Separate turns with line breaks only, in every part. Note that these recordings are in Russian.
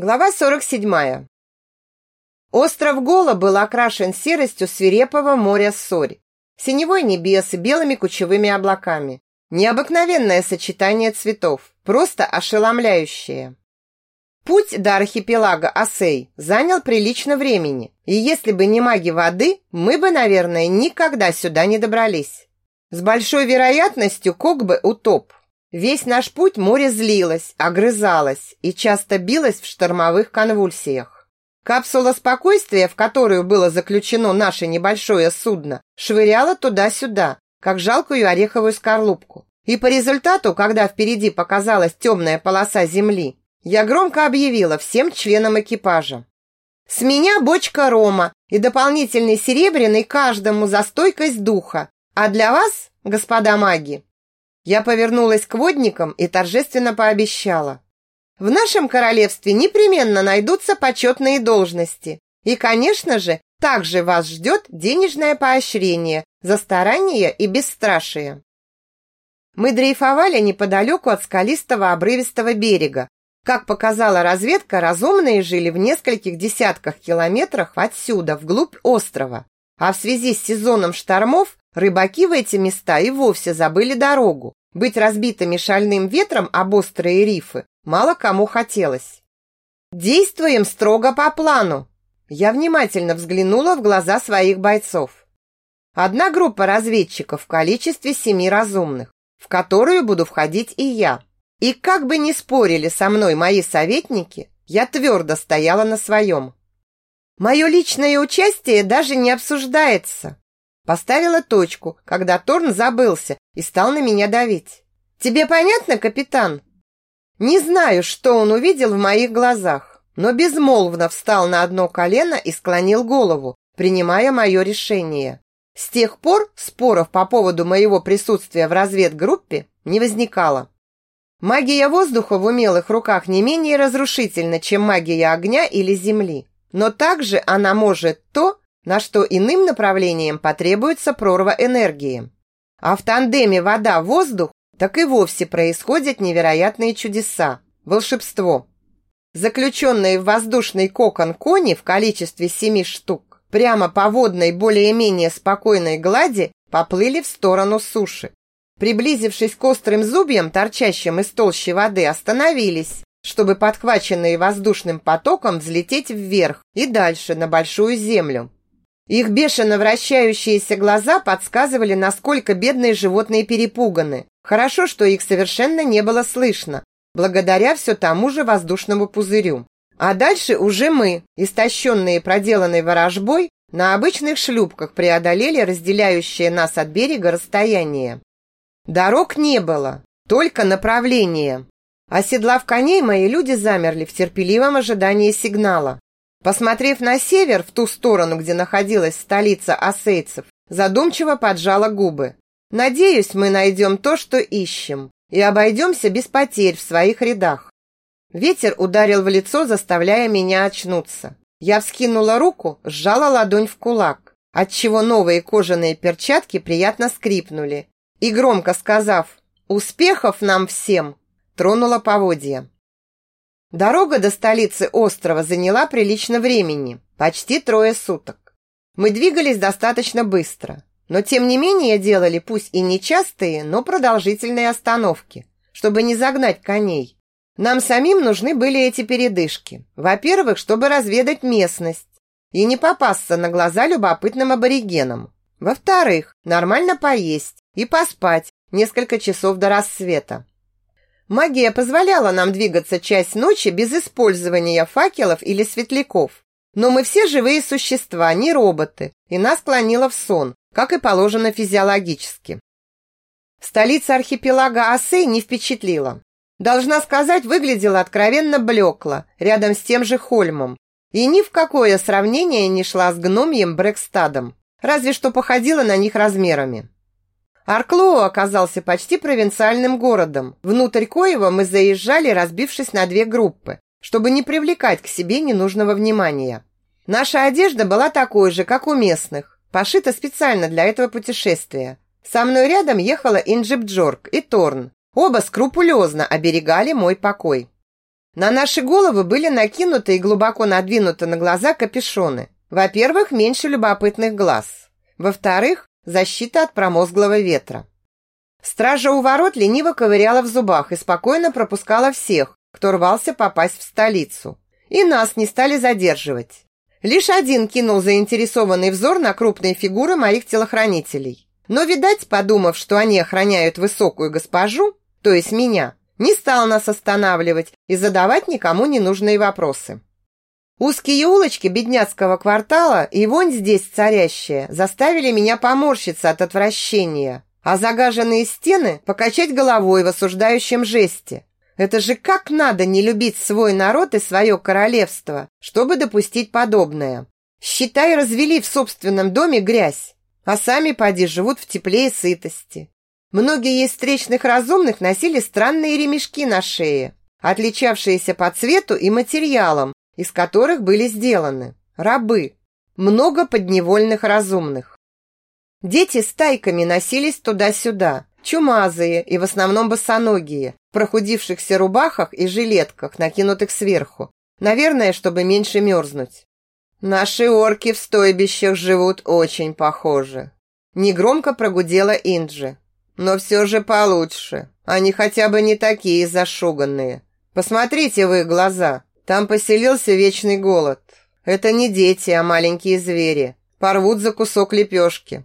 Глава 47. Остров Гола был окрашен серостью свирепого моря Сорь, синевой небес и белыми кучевыми облаками. Необыкновенное сочетание цветов, просто ошеломляющее. Путь до архипелага Осей занял прилично времени, и если бы не маги воды, мы бы, наверное, никогда сюда не добрались. С большой вероятностью Кок бы утоп. Весь наш путь море злилось, огрызалось и часто билось в штормовых конвульсиях. Капсула спокойствия, в которую было заключено наше небольшое судно, швыряла туда-сюда, как жалкую ореховую скорлупку. И по результату, когда впереди показалась темная полоса земли, я громко объявила всем членам экипажа. С меня бочка рома и дополнительный серебряный каждому за стойкость духа. А для вас, господа маги, я повернулась к водникам и торжественно пообещала. В нашем королевстве непременно найдутся почетные должности. И, конечно же, также вас ждет денежное поощрение за старание и бесстрашие. Мы дрейфовали неподалеку от скалистого обрывистого берега. Как показала разведка, разумные жили в нескольких десятках километрах отсюда, вглубь острова. А в связи с сезоном штормов рыбаки в эти места и вовсе забыли дорогу. Быть разбитыми шальным ветром об острые рифы мало кому хотелось. «Действуем строго по плану!» Я внимательно взглянула в глаза своих бойцов. Одна группа разведчиков в количестве семи разумных, в которую буду входить и я. И как бы ни спорили со мной мои советники, я твердо стояла на своем. Мое личное участие даже не обсуждается. Поставила точку, когда Торн забылся и стал на меня давить. «Тебе понятно, капитан?» Не знаю, что он увидел в моих глазах, но безмолвно встал на одно колено и склонил голову, принимая мое решение. С тех пор споров по поводу моего присутствия в разведгруппе не возникало. Магия воздуха в умелых руках не менее разрушительна, чем магия огня или земли. Но также она может то, на что иным направлением потребуется прорва энергии. А в тандеме вода-воздух так и вовсе происходят невероятные чудеса, волшебство. Заключенные в воздушный кокон кони в количестве семи штук прямо по водной более-менее спокойной глади поплыли в сторону суши. Приблизившись к острым зубьям, торчащим из толщи воды, остановились, чтобы подхваченные воздушным потоком взлететь вверх и дальше на большую землю. Их бешено вращающиеся глаза подсказывали, насколько бедные животные перепуганы. Хорошо, что их совершенно не было слышно, благодаря все тому же воздушному пузырю. А дальше уже мы, истощенные проделанной ворожбой, на обычных шлюпках преодолели разделяющее нас от берега расстояние. Дорог не было, только направление. Оседлав коней, мои люди замерли в терпеливом ожидании сигнала. Посмотрев на север, в ту сторону, где находилась столица осейцев, задумчиво поджала губы. «Надеюсь, мы найдем то, что ищем, и обойдемся без потерь в своих рядах». Ветер ударил в лицо, заставляя меня очнуться. Я вскинула руку, сжала ладонь в кулак, отчего новые кожаные перчатки приятно скрипнули, и, громко сказав «Успехов нам всем!», тронула поводья. Дорога до столицы острова заняла прилично времени, почти трое суток. Мы двигались достаточно быстро, но тем не менее делали пусть и нечастые, но продолжительные остановки, чтобы не загнать коней. Нам самим нужны были эти передышки. Во-первых, чтобы разведать местность и не попасться на глаза любопытным аборигенам. Во-вторых, нормально поесть и поспать несколько часов до рассвета. Магия позволяла нам двигаться часть ночи без использования факелов или светляков. Но мы все живые существа, не роботы, и нас клонило в сон, как и положено физиологически. Столица архипелага Осей не впечатлила. Должна сказать, выглядела откровенно блекло, рядом с тем же Хольмом, и ни в какое сравнение не шла с гномьем Брэкстадом, разве что походила на них размерами. Арклоу оказался почти провинциальным городом, внутрь коего мы заезжали, разбившись на две группы, чтобы не привлекать к себе ненужного внимания. Наша одежда была такой же, как у местных, пошита специально для этого путешествия. Со мной рядом ехала Инджип Джорк и Торн. Оба скрупулезно оберегали мой покой. На наши головы были накинуты и глубоко надвинуты на глаза капюшоны. Во-первых, меньше любопытных глаз. Во-вторых, защита от промозглого ветра. Стража у ворот лениво ковыряла в зубах и спокойно пропускала всех, кто рвался попасть в столицу. И нас не стали задерживать. Лишь один кинул заинтересованный взор на крупные фигуры моих телохранителей. Но, видать, подумав, что они охраняют высокую госпожу, то есть меня, не стал нас останавливать и задавать никому ненужные вопросы. Узкие улочки бедняцкого квартала и вонь здесь царящая заставили меня поморщиться от отвращения, а загаженные стены покачать головой в осуждающем жесте. Это же как надо не любить свой народ и свое королевство, чтобы допустить подобное. Считай, развели в собственном доме грязь, а сами, поди, живут в тепле и сытости. Многие из встречных разумных носили странные ремешки на шее, отличавшиеся по цвету и материалам, из которых были сделаны. Рабы. Много подневольных разумных. Дети стайками носились туда-сюда, чумазые и в основном босоногие, в прохудившихся рубахах и жилетках, накинутых сверху. Наверное, чтобы меньше мерзнуть. Наши орки в стойбищах живут очень похоже. Негромко прогудела Инджи. Но все же получше. Они хотя бы не такие зашуганные. Посмотрите в их глаза. Там поселился вечный голод. Это не дети, а маленькие звери. Порвут за кусок лепешки.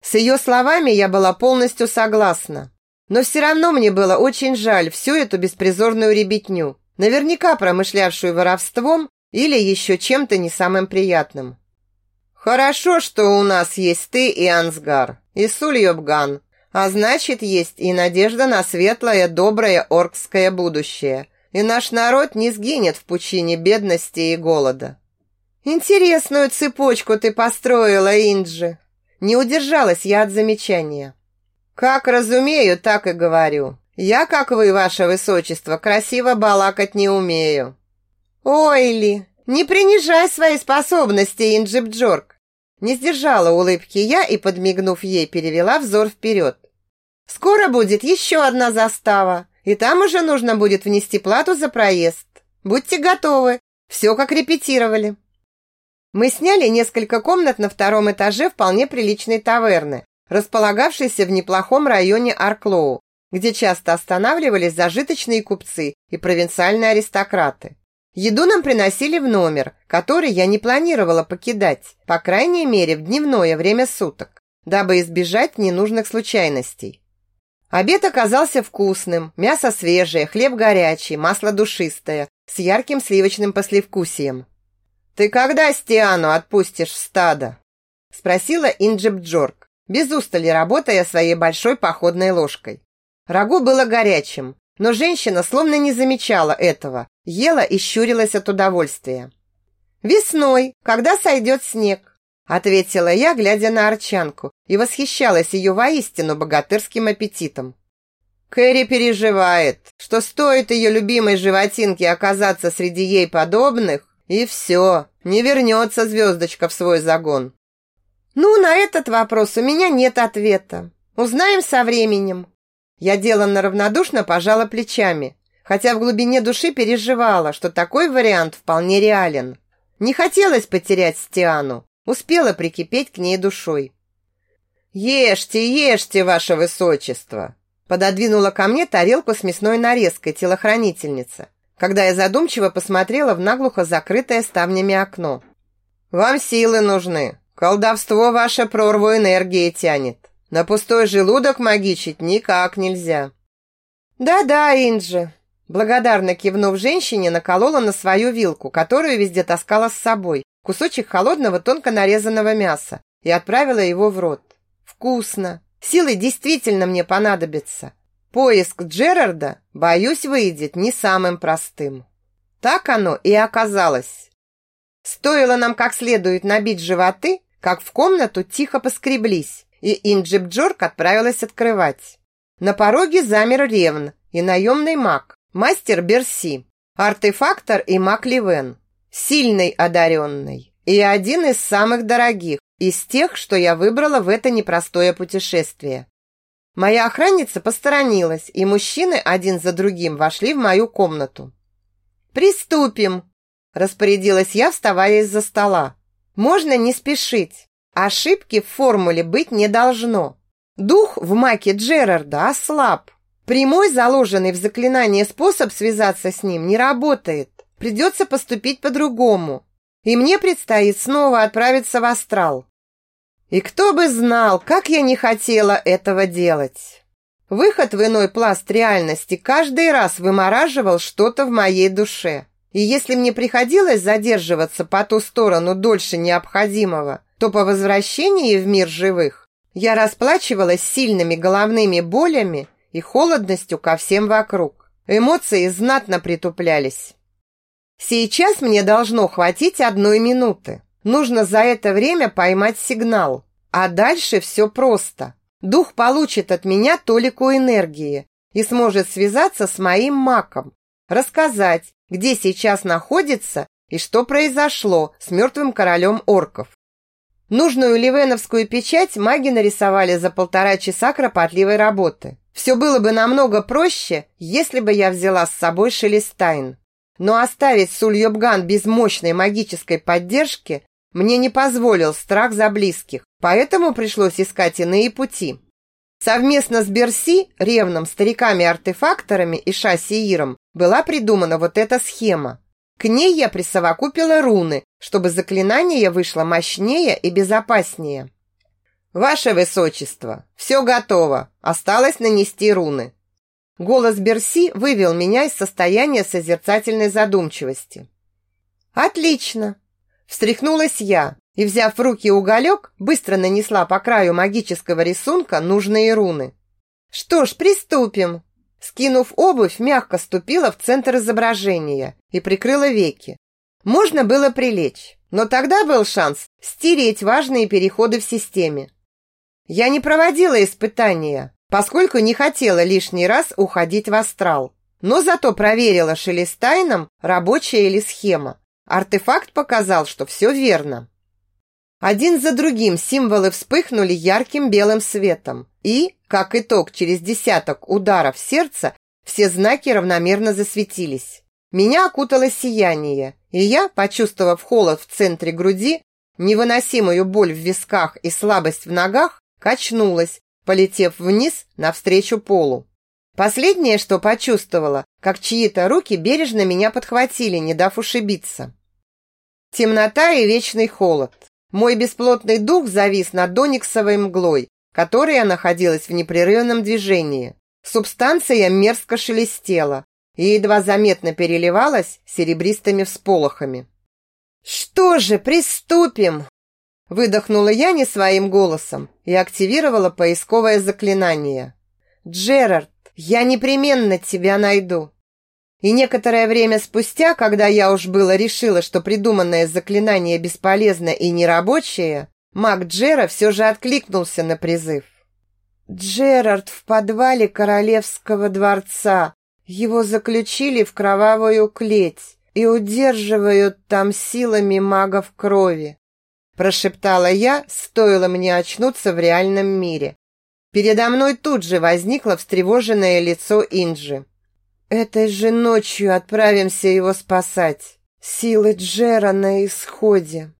С ее словами я была полностью согласна. Но все равно мне было очень жаль всю эту беспризорную ребятню, наверняка промышлявшую воровством или еще чем-то не самым приятным. «Хорошо, что у нас есть ты и Ансгар, и Сульёбган, а значит, есть и надежда на светлое, доброе оркское будущее, и наш народ не сгинет в пучине бедности и голода». «Интересную цепочку ты построила, Инджи!» Не удержалась я от замечания. Как разумею, так и говорю. Я, как вы, ваше высочество, красиво балакать не умею. Ой ли, не принижай свои способности, Инджибджорк. Не сдержала улыбки я и, подмигнув ей, перевела взор вперед. Скоро будет еще одна застава, и там уже нужно будет внести плату за проезд. Будьте готовы, все как репетировали. Мы сняли несколько комнат на втором этаже вполне приличной таверны, располагавшейся в неплохом районе Арклоу, где часто останавливались зажиточные купцы и провинциальные аристократы. Еду нам приносили в номер, который я не планировала покидать, по крайней мере, в дневное время суток, дабы избежать ненужных случайностей. Обед оказался вкусным, мясо свежее, хлеб горячий, масло душистое, с ярким сливочным послевкусием. «Ты когда Стиану отпустишь в стадо?» Спросила Инджип Джорк, без устали работая своей большой походной ложкой. Рагу было горячим, но женщина словно не замечала этого, ела и щурилась от удовольствия. «Весной, когда сойдет снег», ответила я, глядя на Арчанку, и восхищалась ее воистину богатырским аппетитом. Кэрри переживает, что стоит ее любимой животинке оказаться среди ей подобных, и все, не вернется звездочка в свой загон. Ну, на этот вопрос у меня нет ответа. Узнаем со временем. Я деланно равнодушно пожала плечами, хотя в глубине души переживала, что такой вариант вполне реален. Не хотелось потерять Стиану, успела прикипеть к ней душой. «Ешьте, ешьте, ваше высочество!» Пододвинула ко мне тарелку с мясной нарезкой телохранительница когда я задумчиво посмотрела в наглухо закрытое ставнями окно. «Вам силы нужны. Колдовство ваше прорву энергии тянет. На пустой желудок магичить никак нельзя». «Да-да, Инджи», Благодарно кивнув женщине, наколола на свою вилку, которую везде таскала с собой, кусочек холодного тонко нарезанного мяса и отправила его в рот. «Вкусно! Силы действительно мне понадобятся. Поиск Джерарда, боюсь, выйдет не самым простым. Так оно и оказалось. Стоило нам как следует набить животы, как в комнату тихо поскреблись, и Инджип Джорк отправилась открывать. На пороге замер Ревн и наемный маг, мастер Берси, артефактор и маг Ливен, сильный одаренный и один из самых дорогих, из тех, что я выбрала в это непростое путешествие. Моя охранница посторонилась, и мужчины один за другим вошли в мою комнату. приступим!» Распорядилась я, вставая из-за стола. «Можно не спешить. Ошибки в формуле быть не должно. Дух в маке Джерарда ослаб. Прямой, заложенный в заклинание способ связаться с ним не работает. Придется поступить по-другому. И мне предстоит снова отправиться в астрал. И кто бы знал, как я не хотела этого делать. Выход в иной пласт реальности каждый раз вымораживал что-то в моей душе. И если мне приходилось задерживаться по ту сторону дольше необходимого, то по возвращении в мир живых я расплачивалась сильными головными болями и холодностью ко всем вокруг. Эмоции знатно притуплялись. Сейчас мне должно хватить одной минуты. Нужно за это время поймать сигнал. А дальше все просто. Дух получит от меня толику энергии и сможет связаться с моим маком, рассказать, где сейчас находится и что произошло с мертвым королем орков. Нужную ливеновскую печать маги нарисовали за полтора часа кропотливой работы. Все было бы намного проще, если бы я взяла с собой Шелестайн. Но оставить Сульёбган без мощной магической поддержки мне не позволил страх за близких, поэтому пришлось искать иные пути. Совместно с Берси, ревным стариками-артефакторами и Шасииром была придумана вот эта схема. К ней я присовокупила руны, чтобы заклинание вышло мощнее и безопаснее. «Ваше Высочество, все готово, осталось нанести руны». Голос Берси вывел меня из состояния созерцательной задумчивости. «Отлично!» Встряхнулась я и, взяв в руки уголек, быстро нанесла по краю магического рисунка нужные руны. «Что ж, приступим!» Скинув обувь, мягко ступила в центр изображения и прикрыла веки. Можно было прилечь, но тогда был шанс стереть важные переходы в системе. Я не проводила испытания, поскольку не хотела лишний раз уходить в астрал, но зато проверила шелестайном, рабочая ли схема. Артефакт показал, что все верно. Один за другим символы вспыхнули ярким белым светом, и, как итог, через десяток ударов сердца все знаки равномерно засветились. Меня окутало сияние, и я, почувствовав холод в центре груди, невыносимую боль в висках и слабость в ногах, качнулась, полетев вниз навстречу полу. Последнее, что почувствовала, как чьи-то руки бережно меня подхватили, не дав ушибиться. Темнота и вечный холод. Мой бесплотный дух завис над дониксовой мглой, которая находилась в непрерывном движении. Субстанция мерзко шелестела и едва заметно переливалась серебристыми всполохами. «Что же, приступим!» Выдохнула я не своим голосом и активировала поисковое заклинание. «Джерард, я непременно тебя найду!» И некоторое время спустя, когда я уж было решила, что придуманное заклинание бесполезно и нерабочее, маг Джера все же откликнулся на призыв. «Джерард в подвале королевского дворца. Его заключили в кровавую клеть и удерживают там силами магов крови прошептала я, стоило мне очнуться в реальном мире. Передо мной тут же возникло встревоженное лицо Инджи. «Этой же ночью отправимся его спасать. Силы Джера на исходе».